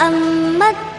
أما